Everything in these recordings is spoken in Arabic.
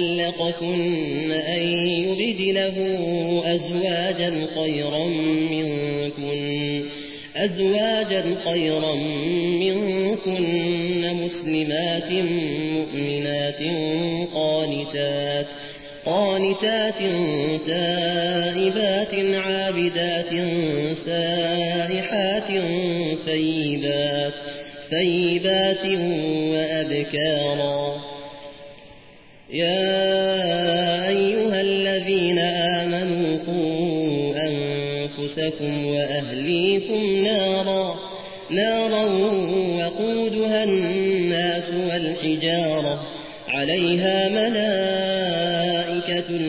طلقكن أن يبدله أزواجا خيرا منكن أزواجا خيرا منكن مسلمات مؤمنات قانتات قانتات تائبات عابدات سائحات ثيبات ثيبات وأبكارا يا أيها الذين آمنوا قوا أنفسكم وأهليكم نارا نارا وقودها الناس والحجارة. عليها ملائكة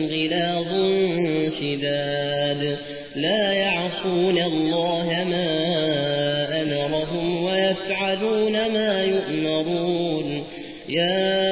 غلاظ شداد. لا يعصون الله ما أمرهم ويفعلون ما يؤمرون. يا